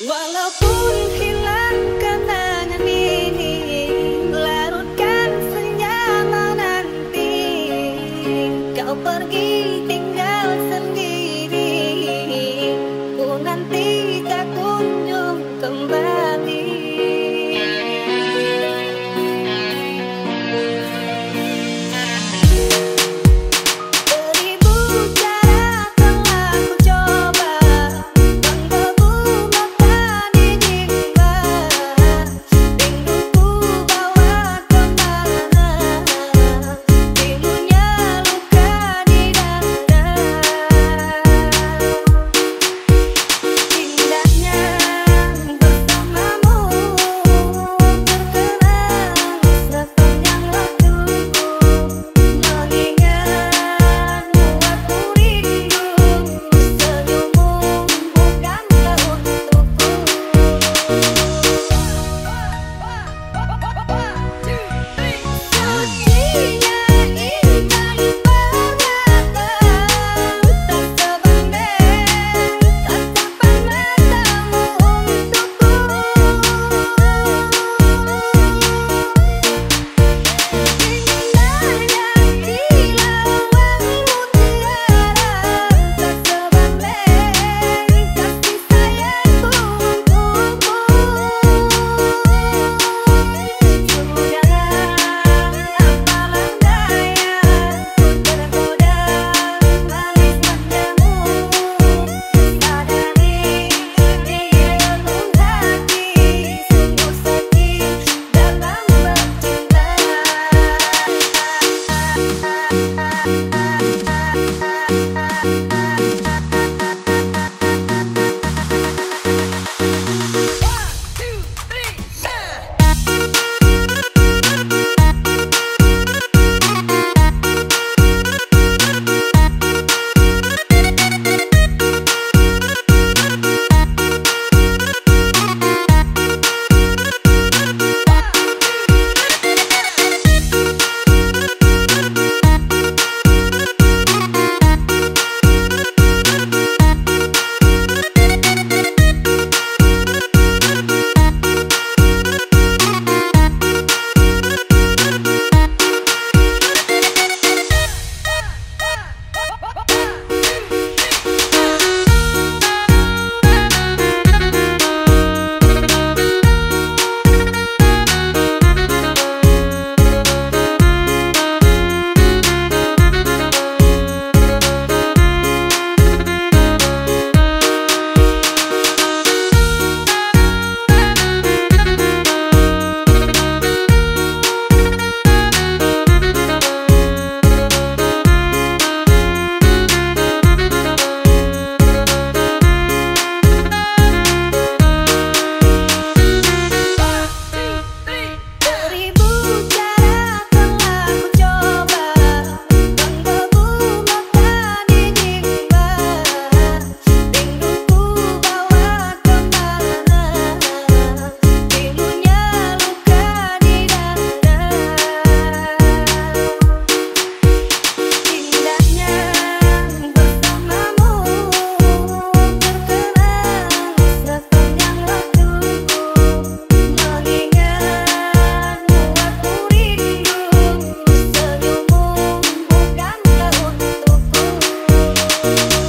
Walaupun hilang Thank you